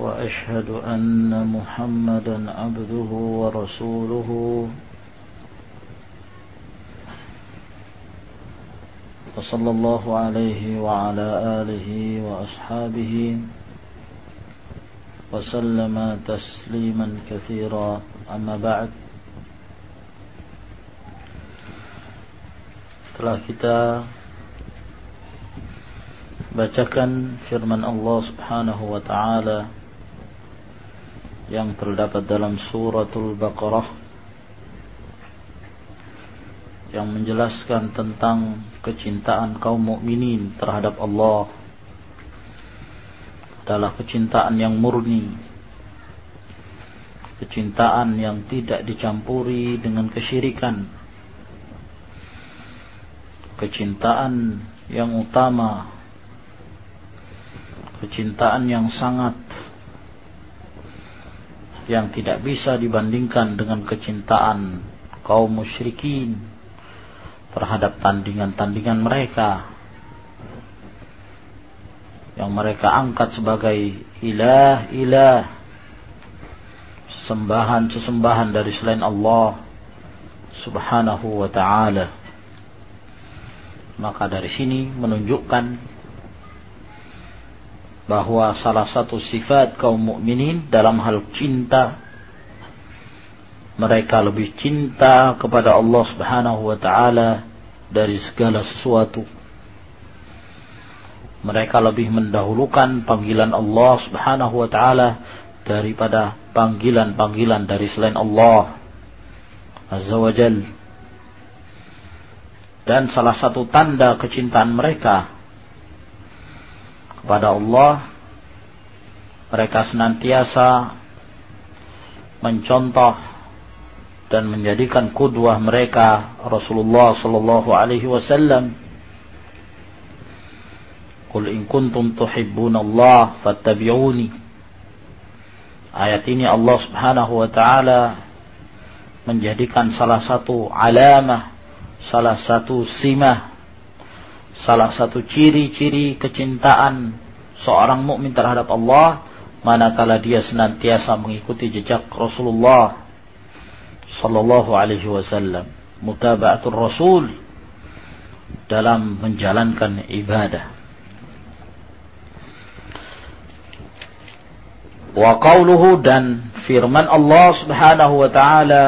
وأشهد أن محمدا عبده ورسوله. وصلى الله عليه وعلى آله وأصحابه وسلم تسليما كثيرا. أما بعد telah kita bacakan firman Allah Subhanahu wa taala. Yang terdapat dalam suratul Baqarah yang menjelaskan tentang kecintaan kaum mukminin terhadap Allah adalah kecintaan yang murni kecintaan yang tidak dicampuri dengan kesyirikan kecintaan yang utama kecintaan yang sangat yang tidak bisa dibandingkan dengan kecintaan kaum musyrikin terhadap tandingan-tandingan mereka yang mereka angkat sebagai ilah-ilah sesembahan-sesembahan dari selain Allah subhanahu wa ta'ala. Maka dari sini menunjukkan bahwa salah satu sifat kaum mukminin dalam hal cinta mereka lebih cinta kepada Allah Subhanahu wa taala dari segala sesuatu. Mereka lebih mendahulukan panggilan Allah Subhanahu wa taala daripada panggilan-panggilan dari selain Allah Azza wa. Dan salah satu tanda kecintaan mereka kepada Allah mereka senantiasa mencontoh dan menjadikan kudwah mereka Rasulullah sallallahu alaihi wasallam. Qul in kuntum Allah fattabi'uni. Ayat ini Allah Subhanahu wa taala menjadikan salah satu alamah, salah satu simah salah satu ciri-ciri kecintaan seorang mukmin terhadap Allah manakala dia senantiasa mengikuti jejak Rasulullah sallallahu alaihi wasallam mutaba'atul rasul dalam menjalankan ibadah. Wa qawluhu dan firman Allah Subhanahu wa taala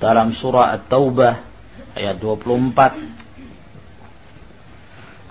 dalam surah At-Taubah ayat 24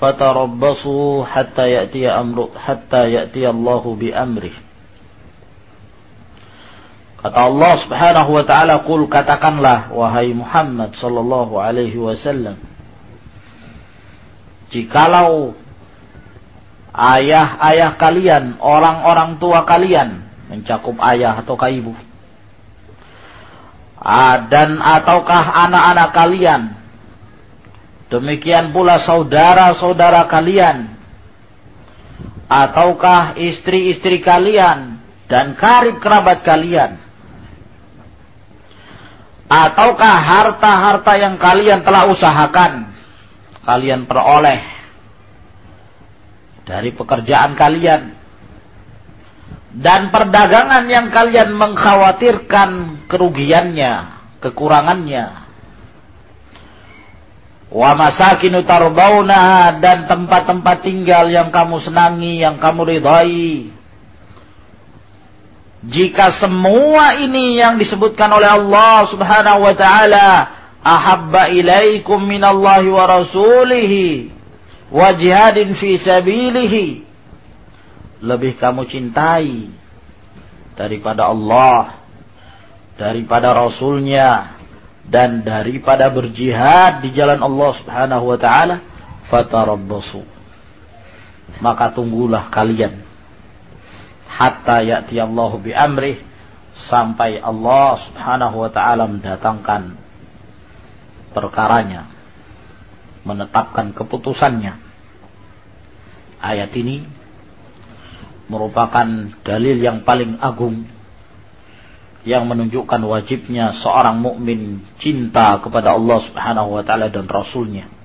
fatarabbasu hatta ya'ti amru hatta ya'ti Allah bi amrih. Kata Allah Subhanahu wa taala, "Qul katakanlah wahai Muhammad sallallahu alaihi wasallam, jikalau ayah-ayah kalian, orang-orang tua kalian, mencakup ayah atau ibu, dan ataukah anak-anak kalian Demikian pula saudara-saudara kalian. Ataukah istri-istri kalian dan karib kerabat kalian. Ataukah harta-harta yang kalian telah usahakan. Kalian peroleh. Dari pekerjaan kalian. Dan perdagangan yang kalian mengkhawatirkan kerugiannya, kekurangannya Wa masakinu tardawnaha dan tempat-tempat tinggal yang kamu senangi, yang kamu ridai. jika semua ini yang disebutkan oleh Allah Subhanahu wa taala ahabba ilaikum minallahi wa rasulihi wa jihadin fi sabilihi lebih kamu cintai daripada Allah daripada rasulnya dan daripada berjihad di jalan Allah Subhanahu wa taala fatarabbasu. Maka tunggulah kalian. Hatta ya'ti Allah bi amrih sampai Allah Subhanahu wa taala mendatangkan perkaranya menetapkan keputusannya. Ayat ini merupakan dalil yang paling agung yang menunjukkan wajibnya seorang mukmin cinta kepada Allah Subhanahu wa taala dan rasulnya.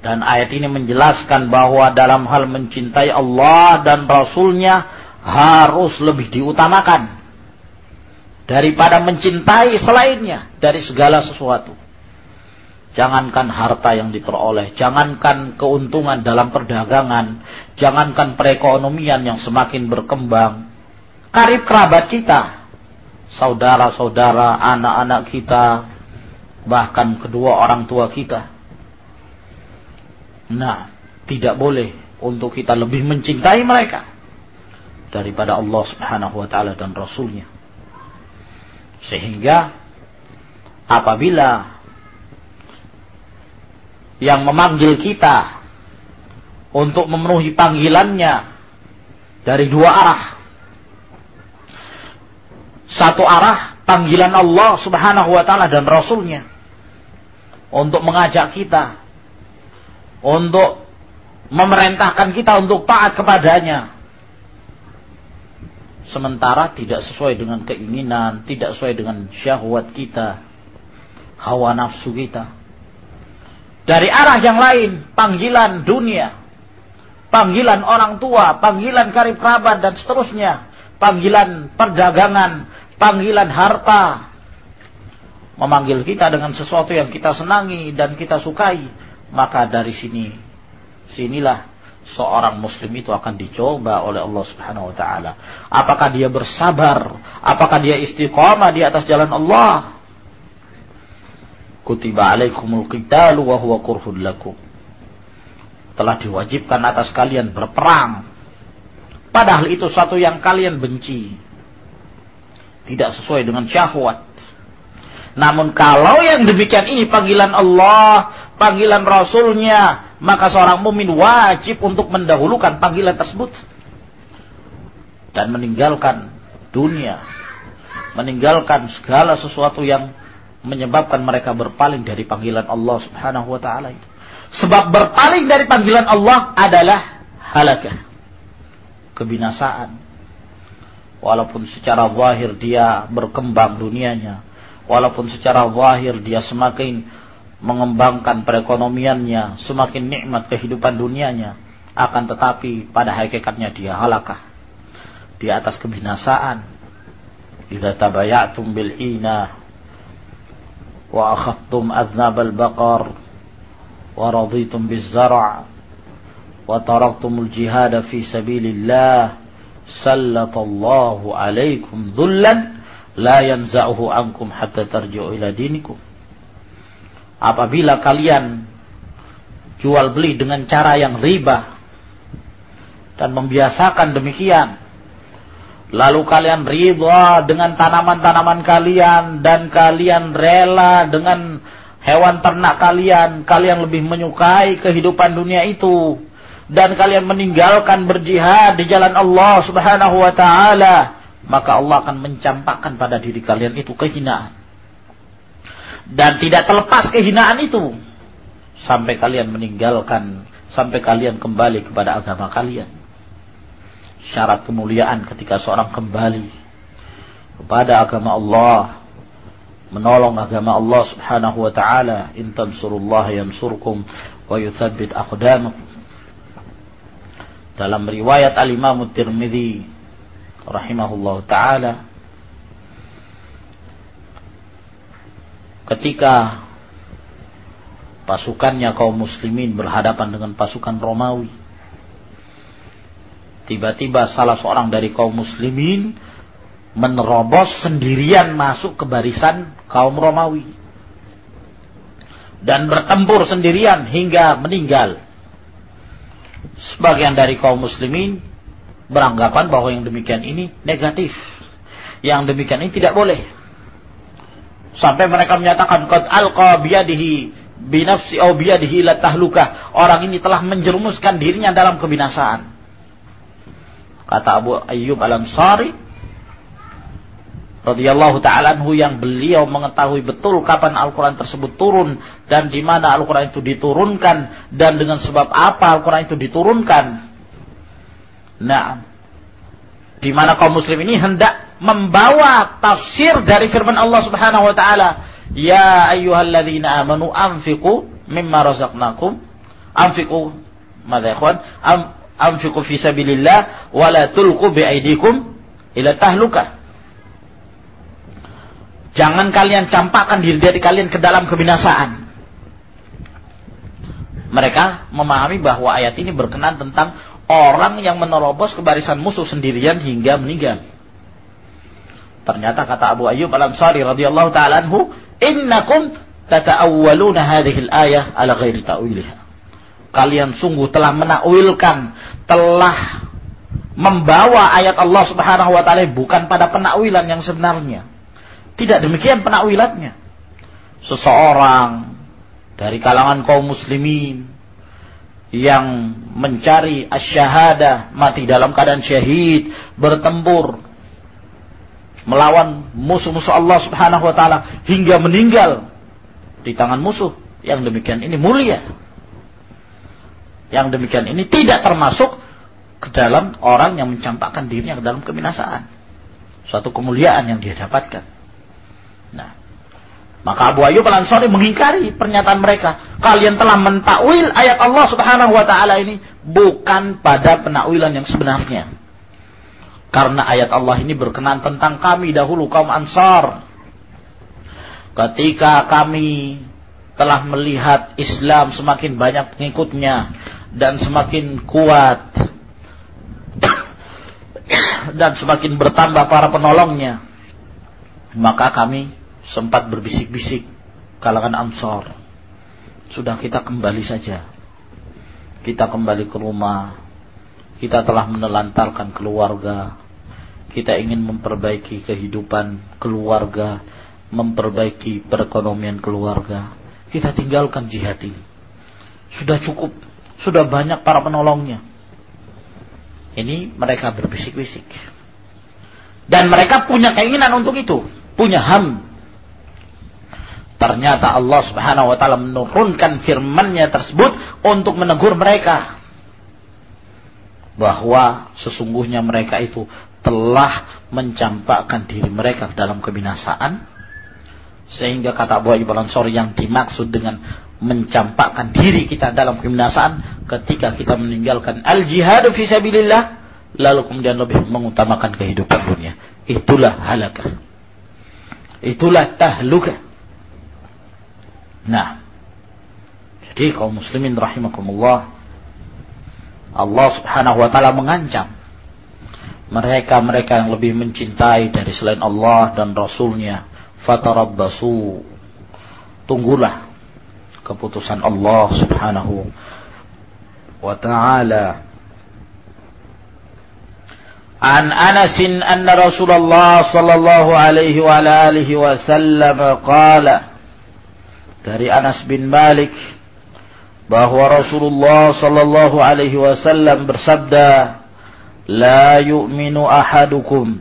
Dan ayat ini menjelaskan bahwa dalam hal mencintai Allah dan Rasulnya harus lebih diutamakan daripada mencintai selainnya dari segala sesuatu. Jangankan harta yang diperoleh, jangankan keuntungan dalam perdagangan, jangankan perekonomian yang semakin berkembang. Karib kerabat kita, saudara-saudara, anak-anak kita, bahkan kedua orang tua kita. Nah, tidak boleh untuk kita lebih mencintai mereka daripada Allah Subhanahu wa taala dan rasulnya. Sehingga apabila yang memanggil kita untuk memenuhi panggilannya dari dua arah. Satu arah panggilan Allah subhanahu wa ta'ala dan Rasulnya. Untuk mengajak kita. Untuk memerintahkan kita untuk taat kepadanya. Sementara tidak sesuai dengan keinginan, tidak sesuai dengan syahwat kita, hawa nafsu kita dari arah yang lain, panggilan dunia, panggilan orang tua, panggilan karib kerabat dan seterusnya, panggilan perdagangan, panggilan harta, memanggil kita dengan sesuatu yang kita senangi dan kita sukai, maka dari sini, sinilah seorang muslim itu akan dicoba oleh Allah Subhanahu wa taala. Apakah dia bersabar? Apakah dia istiqamah di atas jalan Allah? kutiba alaikumul qitalu wa huwa kurhun lakum. Telah diwajibkan atas kalian berperang. Padahal itu satu yang kalian benci. Tidak sesuai dengan syahwat. Namun kalau yang demikian ini panggilan Allah, panggilan Rasulnya, maka seorang mumin wajib untuk mendahulukan panggilan tersebut. Dan meninggalkan dunia. Meninggalkan segala sesuatu yang menyebabkan mereka berpaling dari panggilan Allah Subhanahu wa taala itu. Sebab berpaling dari panggilan Allah adalah halakah. Kebinasaan walaupun secara wahir dia berkembang dunianya, walaupun secara wahir dia semakin mengembangkan perekonomiannya, semakin nikmat kehidupan dunianya, akan tetapi pada hakikatnya dia halakah di atas kebinasaan. Idza tabayatum bil ina wa akhadtum aznab al baqar wa raditum biz wa taraktumul jihad fi sabilillah sallallahu alaikum dhullan la yanza'uhu ankum hatta tarji'u ila dinikum. Apabila kalian jual beli dengan cara yang riba dan membiasakan demikian, lalu kalian ridha dengan tanaman-tanaman kalian dan kalian rela dengan hewan ternak kalian, kalian lebih menyukai kehidupan dunia itu dan kalian meninggalkan berjihad di jalan Allah subhanahu wa ta'ala. Maka Allah akan mencampakkan pada diri kalian itu kehinaan. Dan tidak terlepas kehinaan itu. Sampai kalian meninggalkan. Sampai kalian kembali kepada agama kalian syarat kemuliaan ketika seorang kembali kepada agama Allah menolong agama Allah Subhanahu wa taala in yansurkum wa yuthabbit aqdamakum dalam riwayat al-Imam Tirmidzi rahimahullah taala ketika pasukannya kaum muslimin berhadapan dengan pasukan Romawi tiba-tiba salah seorang dari kaum muslimin menerobos sendirian masuk ke barisan kaum Romawi dan bertempur sendirian hingga meninggal. Sebagian dari kaum muslimin beranggapan bahwa yang demikian ini negatif. Yang demikian ini tidak boleh. Sampai mereka menyatakan qad alqa biyadihi binafsi au biyadihi la tahluka. Orang ini telah menjerumuskan dirinya dalam kebinasaan. Kata Abu Ayyub Al-Ansari radhiyallahu taala anhu yang beliau mengetahui betul kapan Al-Qur'an tersebut turun dan di mana Al-Qur'an itu diturunkan dan dengan sebab apa Al-Qur'an itu diturunkan. Nah, di mana kaum muslim ini hendak membawa tafsir dari firman Allah Subhanahu wa taala, "Ya ayyuhalladzina amanu anfiqu mimma razaqnakum." Anfiqu madza ikhwan? anfiqu fi sabilillah wa la bi aidikum ila tahlukah. Jangan kalian campakkan diri dari kalian ke dalam kebinasaan. Mereka memahami bahwa ayat ini berkenan tentang orang yang menerobos ke barisan musuh sendirian hingga meninggal. Ternyata kata Abu Ayyub Al-Ansari radhiyallahu taala anhu, "Innakum tata'awwaluna hadhihi al-ayah ala ghairi ta'wiliha." kalian sungguh telah menakwilkan, telah membawa ayat Allah Subhanahu wa taala bukan pada penakwilan yang sebenarnya. Tidak demikian penakwilannya. Seseorang dari kalangan kaum muslimin yang mencari asyhadah, mati dalam keadaan syahid, bertempur melawan musuh-musuh Allah Subhanahu wa taala hingga meninggal di tangan musuh yang demikian ini mulia yang demikian ini tidak termasuk ke dalam orang yang mencampakkan dirinya ke dalam kebinasaan. Suatu kemuliaan yang dia dapatkan. Nah, maka Abu Ayyub Al-Ansari mengingkari pernyataan mereka. Kalian telah mentakwil ayat Allah Subhanahu wa taala ini bukan pada penakwilan yang sebenarnya. Karena ayat Allah ini berkenan tentang kami dahulu kaum Ansar. Ketika kami telah melihat Islam semakin banyak pengikutnya dan semakin kuat dan semakin bertambah para penolongnya maka kami sempat berbisik-bisik kalangan Ansor sudah kita kembali saja kita kembali ke rumah kita telah menelantarkan keluarga kita ingin memperbaiki kehidupan keluarga memperbaiki perekonomian keluarga kita tinggalkan jihad ini sudah cukup sudah banyak para penolongnya. Ini mereka berbisik-bisik. Dan mereka punya keinginan untuk itu. Punya ham. Ternyata Allah subhanahu wa ta'ala menurunkan firmannya tersebut untuk menegur mereka. Bahwa sesungguhnya mereka itu telah mencampakkan diri mereka dalam kebinasaan. Sehingga kata Abu Ayyub al yang dimaksud dengan mencampakkan diri kita dalam kebinasaan ketika kita meninggalkan al-jihad fi sabilillah lalu kemudian lebih mengutamakan kehidupan dunia. Itulah halakah. Itulah tahlukah. Nah, jadi kaum muslimin rahimakumullah Allah Subhanahu wa taala mengancam mereka-mereka yang lebih mencintai dari selain Allah dan Rasulnya. Fatarabbasu. Tunggulah keputusan Allah Subhanahu wa taala. An anna Rasulullah sallallahu alaihi wa alihi wasallam dari Anas bin Malik bahwa Rasulullah sallallahu alaihi wasallam bersabda la yu'minu ahadukum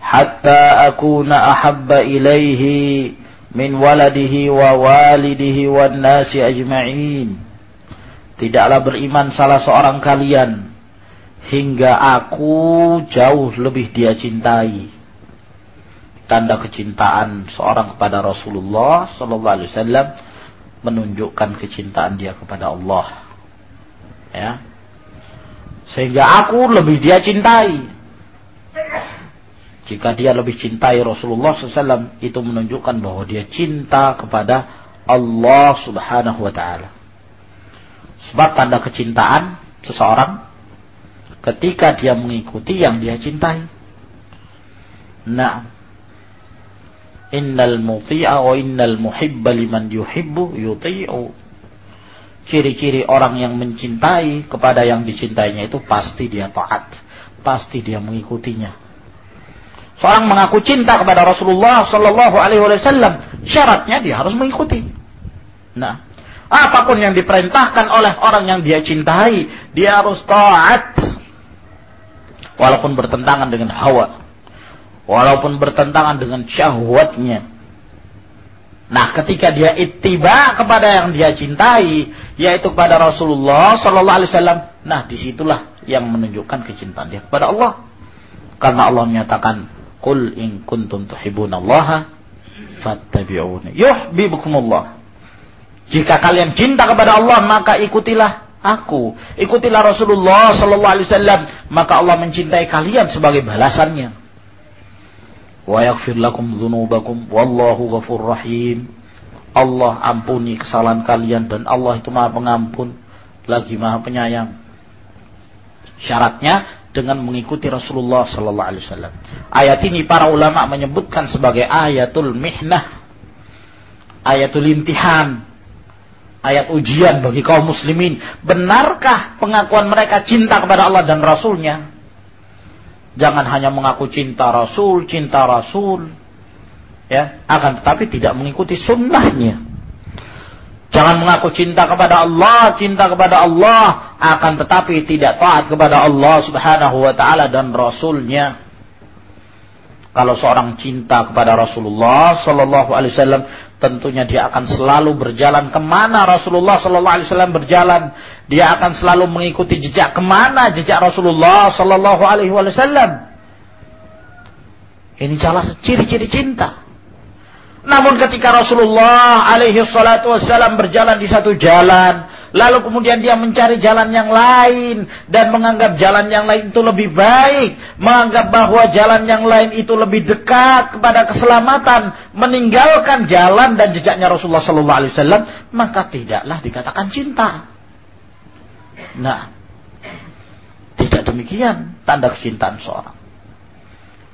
hatta akuna ahabba ilaihi min waladihi wa walidihi wan nasi ajma'in. Tidaklah beriman salah seorang kalian hingga aku jauh lebih dia cintai. Tanda kecintaan seorang kepada Rasulullah sallallahu alaihi wasallam menunjukkan kecintaan dia kepada Allah. Ya. Sehingga aku lebih dia cintai jika dia lebih cintai Rasulullah SAW, itu menunjukkan bahwa dia cinta kepada Allah Subhanahu wa Ta'ala. Sebab tanda kecintaan seseorang ketika dia mengikuti yang dia cintai. Nah, innal muti'a wa innal muhibba liman yuhibbu yuti'u. Ciri-ciri orang yang mencintai kepada yang dicintainya itu pasti dia taat, pasti dia mengikutinya. Seorang mengaku cinta kepada Rasulullah Sallallahu Alaihi Wasallam, syaratnya dia harus mengikuti. Nah, apa pun yang diperintahkan oleh orang yang dia cintai, dia harus taat. Walaupun bertentangan dengan hawa. Walaupun bertentangan dengan syahwatnya. Nah, ketika dia ittiba kepada yang dia cintai, yaitu kepada Rasulullah Sallallahu Alaihi Wasallam, nah di situlah yang menunjukkan kecintaan dia kepada Allah. Karena Allah menyatakan, "Qul in kuntum tuhibbunallaha fattabi'uni yuhibbukumullah." Jika kalian cinta kepada Allah, maka ikutilah aku. Ikutilah Rasulullah sallallahu alaihi wasallam, maka Allah mencintai kalian sebagai balasannya. Yaghfir lakum dzunubakum wallahu ghafur rahim. Allah ampuni kesalahan kalian dan Allah itu Maha Pengampun, lagi Maha Penyayang. Syaratnya dengan mengikuti Rasulullah sallallahu alaihi wasallam. Ayat ini para ulama menyebutkan sebagai ayatul mihnah. Ayatul imtihan ayat ujian bagi kaum muslimin. Benarkah pengakuan mereka cinta kepada Allah dan Rasulnya? Jangan hanya mengaku cinta Rasul, cinta Rasul. Ya, akan tetapi tidak mengikuti sunnahnya. Jangan mengaku cinta kepada Allah, cinta kepada Allah, akan tetapi tidak taat kepada Allah subhanahu wa ta'ala dan Rasulnya. Kalau seorang cinta kepada Rasulullah Sallallahu Alaihi Wasallam, tentunya dia akan selalu berjalan ke mana Rasulullah Sallallahu Alaihi Wasallam berjalan. Dia akan selalu mengikuti jejak ke mana jejak Rasulullah Sallallahu Alaihi Wasallam. Ini salah ciri-ciri cinta. Namun ketika Rasulullah alaihi wasallam berjalan di satu jalan, lalu kemudian dia mencari jalan yang lain dan menganggap jalan yang lain itu lebih baik, menganggap bahwa jalan yang lain itu lebih dekat kepada keselamatan, meninggalkan jalan dan jejaknya Rasulullah sallallahu alaihi wasallam, maka tidaklah dikatakan cinta. Nah, tidak demikian tanda kecintaan seorang.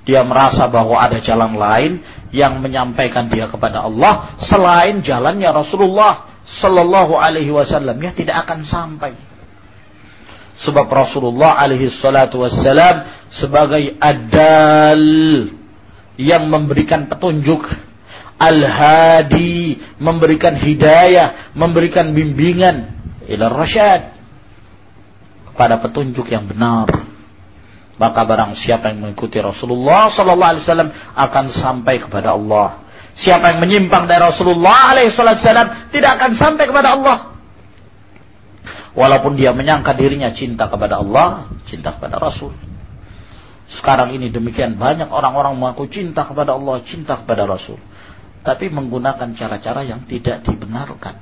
Dia merasa bahwa ada jalan lain yang menyampaikan dia kepada Allah selain jalannya Rasulullah Sallallahu Alaihi Wasallam ya tidak akan sampai. Sebab Rasulullah alaihi salatu wassalam sebagai adal yang memberikan petunjuk al-hadi memberikan hidayah memberikan bimbingan ila rasyad pada petunjuk yang benar maka barang siapa yang mengikuti Rasulullah sallallahu alaihi wasallam akan sampai kepada Allah Siapa yang menyimpang dari Rasulullah alaihissalam tidak akan sampai kepada Allah. Walaupun dia menyangka dirinya cinta kepada Allah, cinta kepada Rasul. Sekarang ini demikian banyak orang-orang mengaku cinta kepada Allah, cinta kepada Rasul. Tapi menggunakan cara-cara yang tidak dibenarkan.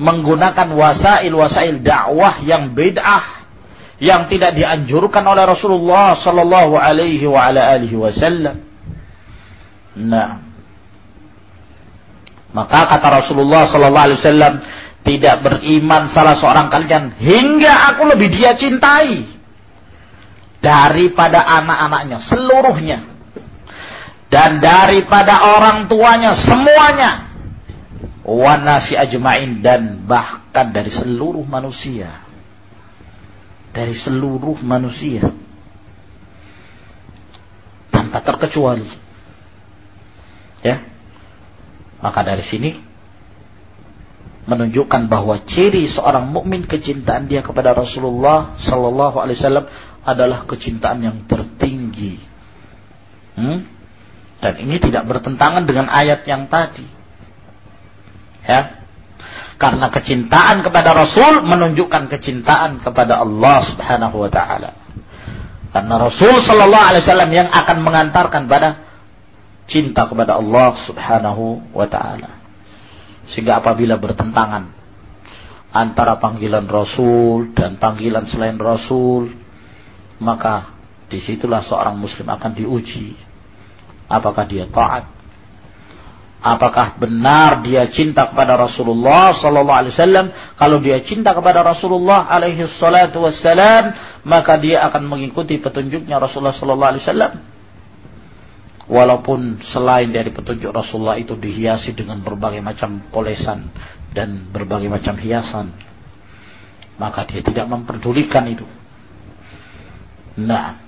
Menggunakan wasail-wasail dakwah yang bid'ah yang tidak dianjurkan oleh Rasulullah sallallahu alaihi wa ala alihi wasallam. Nah, maka kata Rasulullah sallallahu alaihi wasallam, tidak beriman salah seorang kalian hingga aku lebih dia cintai daripada anak-anaknya seluruhnya dan daripada orang tuanya semuanya. Wanasi ajmain dan bahkan dari seluruh manusia. Dari seluruh manusia. Tanpa terkecuali. Ya maka dari sini menunjukkan bahwa ciri seorang mukmin kecintaan dia kepada Rasulullah Sallallahu Alaihi Wasallam adalah kecintaan yang tertinggi. Hmm? Dan ini tidak bertentangan dengan ayat yang tadi. Ya. Karena kecintaan kepada Rasul menunjukkan kecintaan kepada Allah Subhanahu wa taala. Karena Rasul sallallahu alaihi wasallam yang akan mengantarkan pada cinta kepada Allah Subhanahu wa taala. Sehingga apabila bertentangan antara panggilan Rasul dan panggilan selain Rasul, maka di situlah seorang Muslim akan diuji. Apakah dia taat Apakah benar dia cinta kepada Rasulullah sallallahu alaihi wasallam? Kalau dia cinta kepada Rasulullah alaihi wassalam, maka dia akan mengikuti petunjuknya Rasulullah sallallahu alaihi wasallam. Walaupun selain dari petunjuk Rasulullah itu dihiasi dengan berbagai macam polesan dan berbagai macam hiasan, maka dia tidak memperdulikan itu. Nah,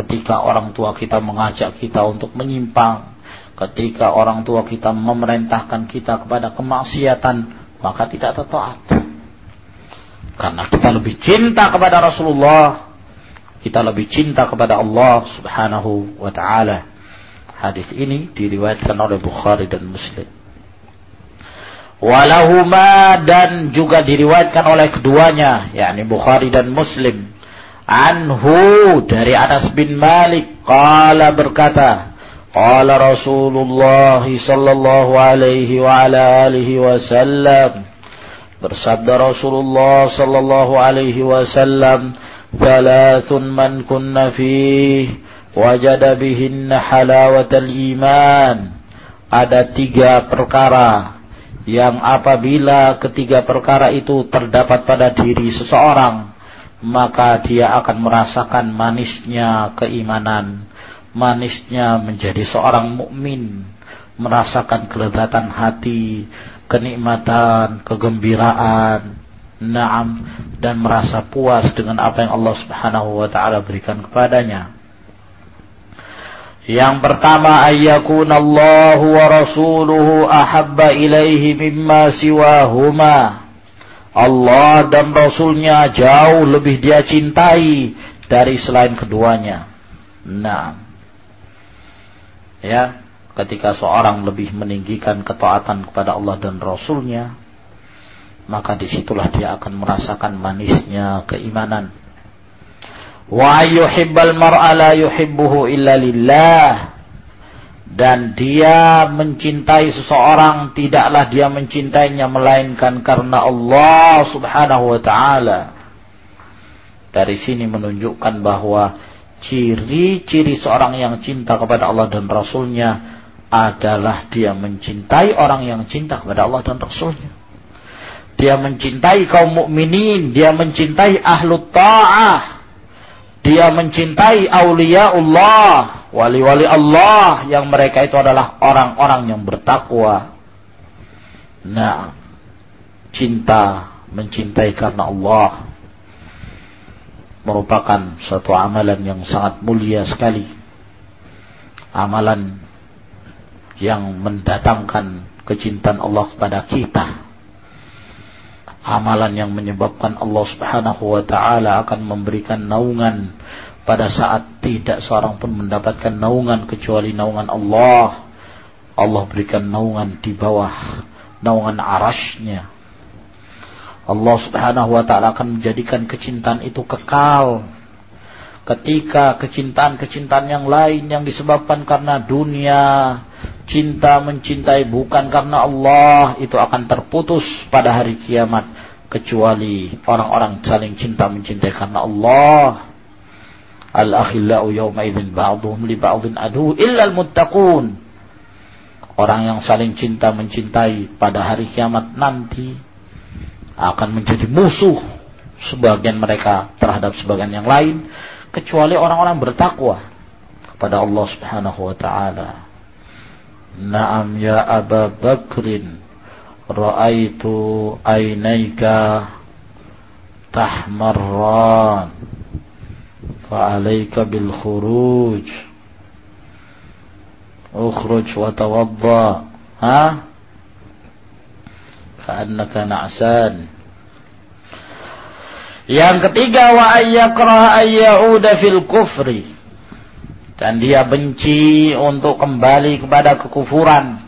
ketika orang tua kita mengajak kita untuk menyimpang, Ketika orang tua kita memerintahkan kita kepada kemaksiatan, maka tidak taat. Karena kita lebih cinta kepada Rasulullah, kita lebih cinta kepada Allah Subhanahu wa taala. Hadis ini diriwayatkan oleh Bukhari dan Muslim. Walahuma dan juga diriwayatkan oleh keduanya, yakni Bukhari dan Muslim. Anhu dari Anas bin Malik qala berkata, qala Rasulullah sallallahu alaihi wa ala alihi wasallam bersabda Rasulullah sallallahu alaihi wasallam, "Thalathun man kunna fihi" wajada bihinna halawatal iman ada tiga perkara yang apabila ketiga perkara itu terdapat pada diri seseorang maka dia akan merasakan manisnya keimanan manisnya menjadi seorang mukmin, merasakan kelezatan hati, kenikmatan, kegembiraan, naam dan merasa puas dengan apa yang Allah Subhanahu wa taala berikan kepadanya. Yang pertama ayyakun Allah wa rasuluhu ahabba ilaihi mimma siwahuma. Allah dan Rasulnya jauh lebih dia cintai dari selain keduanya. Nah, ya ketika seorang lebih meninggikan ketaatan kepada Allah dan Rasulnya maka di situlah dia akan merasakan manisnya keimanan wa yuhibbal mar'a la yuhibbuhu illa lillah. Dan dia mencintai seseorang tidaklah dia mencintainya melainkan karena Allah Subhanahu wa taala. Dari sini menunjukkan bahwa ciri-ciri seorang yang cinta kepada Allah dan Rasulnya adalah dia mencintai orang yang cinta kepada Allah dan Rasulnya. Dia mencintai kaum mukminin, dia mencintai ahlu ta'ah, dia mencintai aulia Allah, wali-wali Allah yang mereka itu adalah orang-orang yang bertakwa. Nah, cinta mencintai karena Allah merupakan suatu amalan yang sangat mulia sekali. Amalan yang mendatangkan kecintaan Allah kepada kita. Amalan yang menyebabkan Allah Subhanahu wa taala akan memberikan naungan pada saat tidak seorang pun mendapatkan naungan kecuali naungan Allah. Allah berikan naungan di bawah naungan arasnya Allah subhanahu wa ta'ala akan menjadikan kecintaan itu kekal. Ketika kecintaan-kecintaan yang lain yang disebabkan karena dunia, cinta mencintai bukan karena Allah, itu akan terputus pada hari kiamat. Kecuali orang-orang saling cinta mencintai karena Allah. Al-akhillau yawma idhin ba'duhum li ba'dhin adu illa al-muttaqun. Orang yang saling cinta mencintai pada hari kiamat nanti akan menjadi musuh sebagian mereka terhadap sebagian yang lain kecuali orang-orang bertakwa kepada Allah Subhanahu wa taala. Naam ya Aba Bakrin. Ra'aitu ainaika tahmarran. Fa'alaika bil khuruj. Ukhruj wa tawadda. Ha? Ka'annaka na'san. Yang ketiga wa ayyakrah ayyauda fil kufri dan dia benci untuk kembali kepada kekufuran.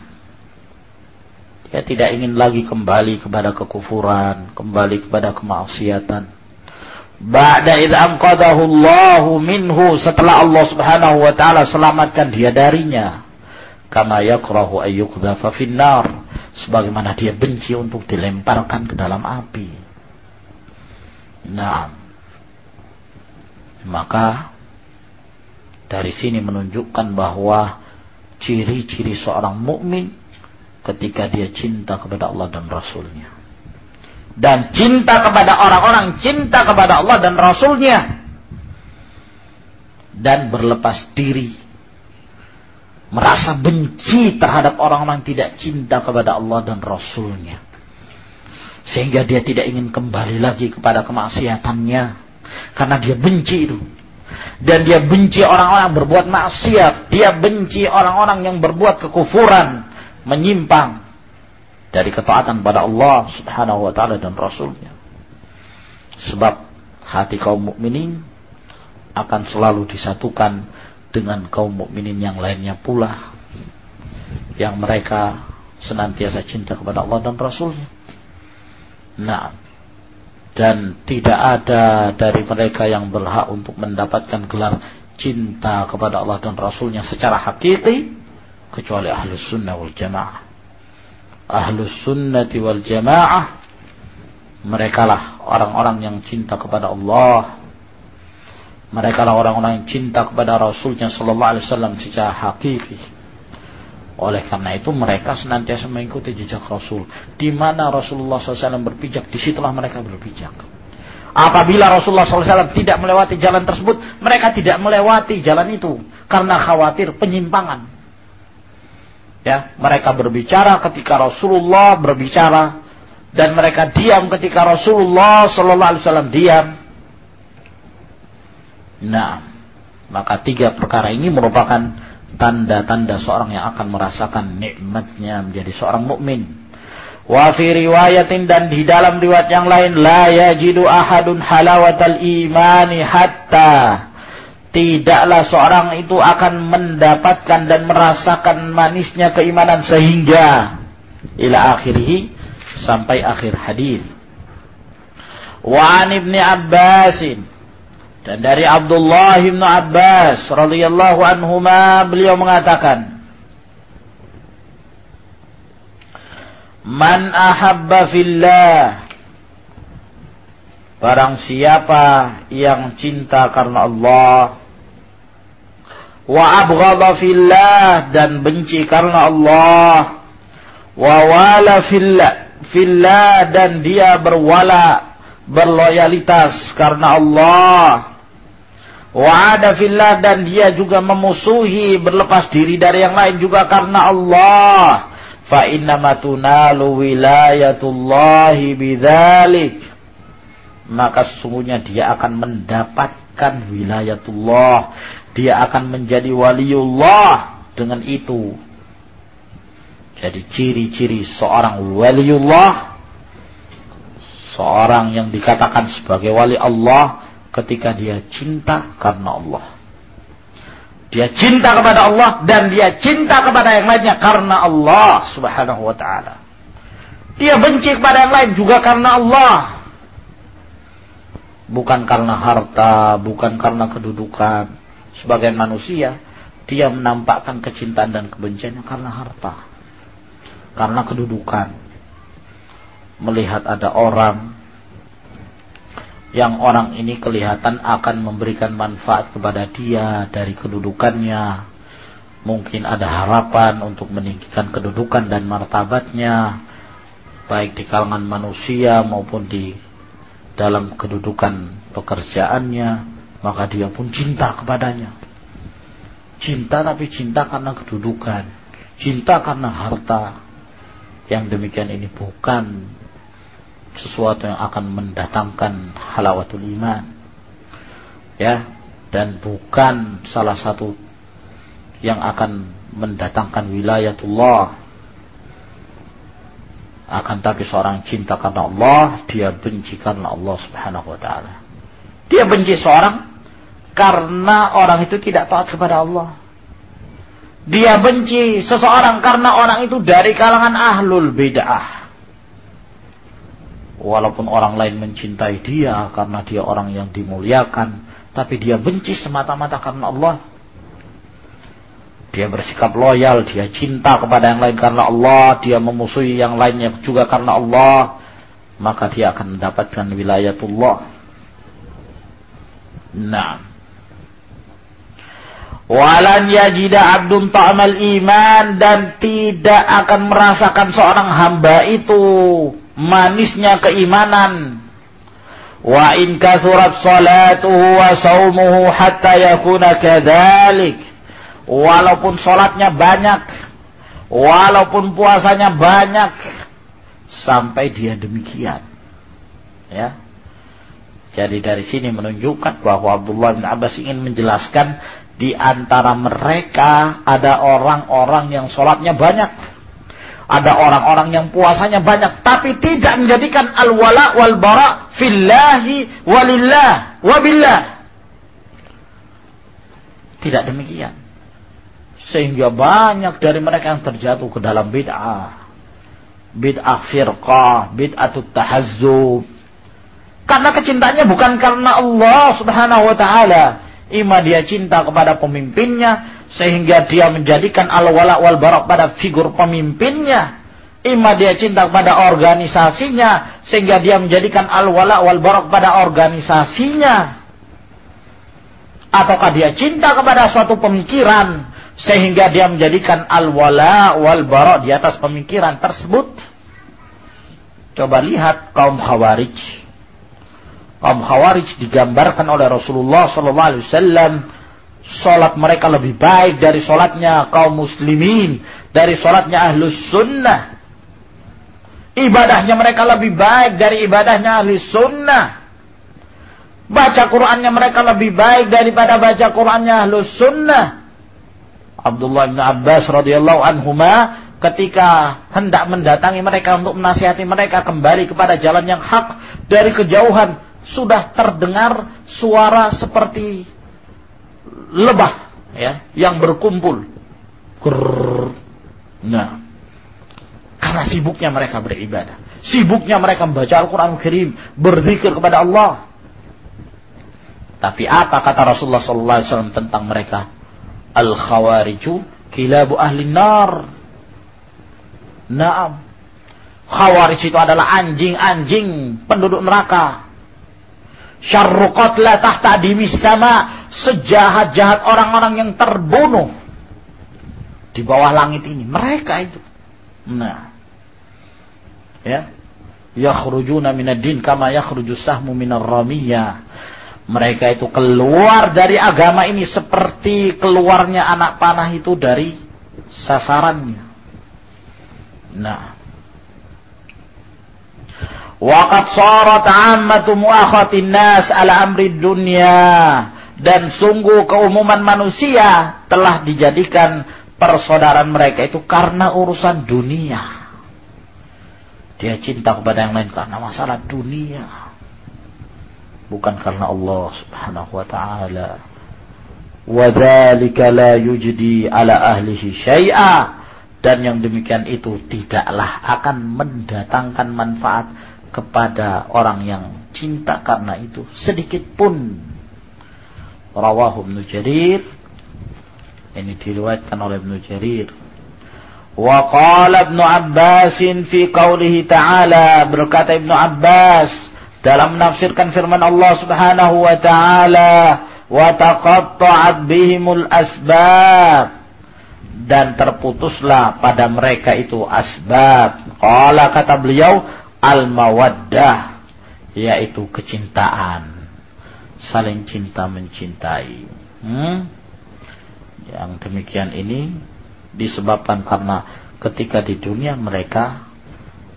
Dia tidak ingin lagi kembali kepada kekufuran kembali kepada kemaksiatan. Ba'da idh anqadahu Allahu minhu setelah Allah Subhanahu wa taala selamatkan dia darinya. Kama yakrahu ayyukdhafa finnar sebagaimana dia benci untuk dilemparkan ke dalam api. Nah, maka dari sini menunjukkan bahwa ciri-ciri seorang mukmin ketika dia cinta kepada Allah dan Rasulnya. Dan cinta kepada orang-orang, cinta kepada Allah dan Rasulnya. Dan berlepas diri. Merasa benci terhadap orang-orang tidak cinta kepada Allah dan Rasulnya. Sehingga dia tidak ingin kembali lagi kepada kemaksiatannya. Karena dia benci itu. Dan dia benci orang-orang berbuat maksiat. Dia benci orang-orang yang berbuat kekufuran. Menyimpang. Dari ketaatan pada Allah subhanahu wa ta'ala dan Rasulnya. Sebab hati kaum mukminin akan selalu disatukan dengan kaum mukminin yang lainnya pula. Yang mereka senantiasa cinta kepada Allah dan Rasulnya. Nah, dan tidak ada dari mereka yang berhak untuk mendapatkan gelar cinta kepada Allah dan Rasulnya secara hakiki kecuali ahlus sunnah wal jamaah. Ahlus sunnati wal jamaah mereka lah orang-orang yang cinta kepada Allah. Mereka lah orang-orang yang cinta kepada Rasulnya Sallallahu Alaihi Wasallam secara hakiki oleh karena itu mereka senantiasa mengikuti jejak Rasul. Di mana Rasulullah SAW berpijak, di situlah mereka berpijak. Apabila Rasulullah SAW tidak melewati jalan tersebut, mereka tidak melewati jalan itu karena khawatir penyimpangan. Ya, mereka berbicara ketika Rasulullah berbicara dan mereka diam ketika Rasulullah SAW diam. Nah, maka tiga perkara ini merupakan tanda-tanda seorang yang akan merasakan nikmatnya menjadi seorang mukmin. Wa fi riwayatin dan di dalam riwayat yang lain la yajidu ahadun halawatal imani hatta tidaklah seorang itu akan mendapatkan dan merasakan manisnya keimanan sehingga ila akhirih sampai akhir hadis. Wa an ibni Abbasin dan dari Abdullah bin Abbas radhiyallahu anhuma beliau mengatakan, Man ahabba fillah. Barang siapa yang cinta karena Allah Wa abghadha fillah dan benci karena Allah Wa wala fillah, fillah dan dia berwala berloyalitas karena Allah Wa'ada fillah dan dia juga memusuhi berlepas diri dari yang lain juga karena Allah. Fa wilayatullahi bidzalik. Maka sesungguhnya dia akan mendapatkan wilayatullah. Dia akan menjadi waliullah dengan itu. Jadi ciri-ciri seorang waliullah seorang yang dikatakan sebagai wali Allah ketika dia cinta karena Allah. Dia cinta kepada Allah dan dia cinta kepada yang lainnya karena Allah subhanahu wa ta'ala. Dia benci kepada yang lain juga karena Allah. Bukan karena harta, bukan karena kedudukan. Sebagai manusia, dia menampakkan kecintaan dan kebenciannya karena harta. Karena kedudukan. Melihat ada orang yang orang ini kelihatan akan memberikan manfaat kepada dia dari kedudukannya. Mungkin ada harapan untuk meninggikan kedudukan dan martabatnya, baik di kalangan manusia maupun di dalam kedudukan pekerjaannya, maka dia pun cinta kepadanya. Cinta tapi cinta karena kedudukan, cinta karena harta. Yang demikian ini bukan sesuatu yang akan mendatangkan halawatul iman. Ya dan bukan salah satu yang akan mendatangkan wilayatullah. Akan tapi seorang cinta karena Allah dia benci karena Allah subhanahu wa ta'ala. Dia benci seorang karena orang itu tidak taat kepada Allah. Dia benci seseorang karena orang itu dari kalangan ahlul bid'ah Walaupun orang lain mencintai dia karena dia orang yang dimuliakan, tapi dia benci semata-mata karena Allah. Dia bersikap loyal, dia cinta kepada yang lain karena Allah, dia memusuhi yang lainnya juga karena Allah, maka dia akan mendapatkan wilayatullah. Nah. Walan yajida abdun ta'amal iman dan tidak akan merasakan seorang hamba itu manisnya keimanan. Wa in kathurat salatuhu wa saumuhu hatta yakuna kadzalik. Walaupun salatnya banyak, walaupun puasanya banyak sampai dia demikian. Ya. Jadi dari sini menunjukkan bahwa Abdullah bin Abbas ingin menjelaskan di antara mereka ada orang-orang yang sholatnya banyak. Ada orang-orang yang puasanya banyak. Tapi tidak menjadikan al-wala wal-bara fillahi walillah wabillah. Tidak demikian. Sehingga banyak dari mereka yang terjatuh ke dalam bid'ah. Bid'ah firqah, bid'atut tahazzub. Karena kecintanya bukan karena Allah subhanahu wa ta'ala Ima dia cinta kepada pemimpinnya sehingga dia menjadikan al-wala wal barak pada figur pemimpinnya. Ima dia cinta kepada organisasinya sehingga dia menjadikan al-wala wal barak pada organisasinya. Ataukah dia cinta kepada suatu pemikiran sehingga dia menjadikan al-wala wal barak di atas pemikiran tersebut. Coba lihat kaum khawarij kaum Khawarij digambarkan oleh Rasulullah wasallam salat mereka lebih baik dari salatnya kaum muslimin, dari salatnya ahlus sunnah. Ibadahnya mereka lebih baik dari ibadahnya ahli sunnah. Baca Qur'annya mereka lebih baik daripada baca Qur'annya ahlus sunnah. Abdullah bin Abbas radhiyallahu anhuma ketika hendak mendatangi mereka untuk menasihati mereka kembali kepada jalan yang hak dari kejauhan sudah terdengar suara seperti lebah ya yang berkumpul. Grrr. Nah, karena sibuknya mereka beribadah, sibuknya mereka membaca Al-Qur'an Karim, berzikir kepada Allah. Tapi apa kata Rasulullah sallallahu alaihi wasallam tentang mereka? Al-khawariju kilabu ahli nar. Naam. Khawarij itu adalah anjing-anjing penduduk neraka. Syarru qatla tahta dimis sama. Sejahat-jahat orang-orang yang terbunuh. Di bawah langit ini. Mereka itu. Nah. Ya. Yakhrujuna minad din kama yakhruju sahmu minar ramiyah. Mereka itu keluar dari agama ini seperti keluarnya anak panah itu dari sasarannya. Nah, Waqad sarat ammatu muakhatin nas ala amri dunia. Dan sungguh keumuman manusia telah dijadikan persaudaraan mereka itu karena urusan dunia. Dia cinta kepada yang lain karena masalah dunia. Bukan karena Allah subhanahu wa ta'ala. وَذَلِكَ لَا يُجْدِي عَلَى أَهْلِهِ شَيْئًا dan yang demikian itu tidaklah akan mendatangkan manfaat kepada orang yang cinta karena itu sedikit pun. Rawahu Ibnu Jarir ini diriwayatkan oleh Ibnu Jarir. Wa qala Ibnu Abbas fi qoulihi ta'ala berkata Ibnu Abbas dalam menafsirkan firman Allah Subhanahu wa taala wa taqatta'at bihimul asbab dan terputuslah pada mereka itu asbab. Qala kata beliau al-mawaddah yaitu kecintaan. Saling cinta mencintai. Hmm? yang demikian ini disebabkan karena ketika di dunia mereka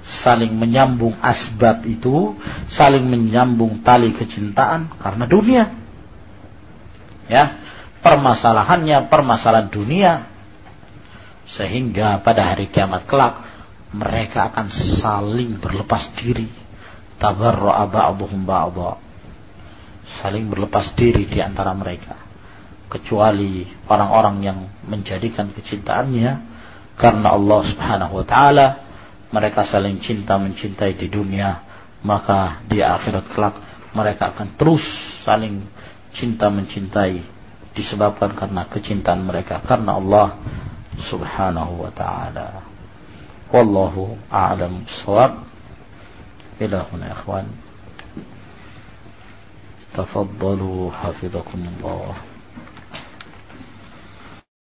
saling menyambung asbab itu saling menyambung tali kecintaan karena dunia. Ya permasalahannya permasalahan dunia. Sehingga pada hari kiamat kelak mereka akan saling berlepas diri. Tabarra'a ba'dhum ba'dha. Saling berlepas diri di antara mereka. Kecuali orang-orang yang menjadikan kecintaannya karena Allah Subhanahu wa taala. Mereka saling cinta mencintai di dunia maka di akhirat kelak mereka akan terus saling cinta mencintai disebabkan karena kecintaan mereka karena Allah Subhanahu wa taala والله أعلم بالصواب. إلى هنا يا أخوان. تفضلوا حفظكم الله.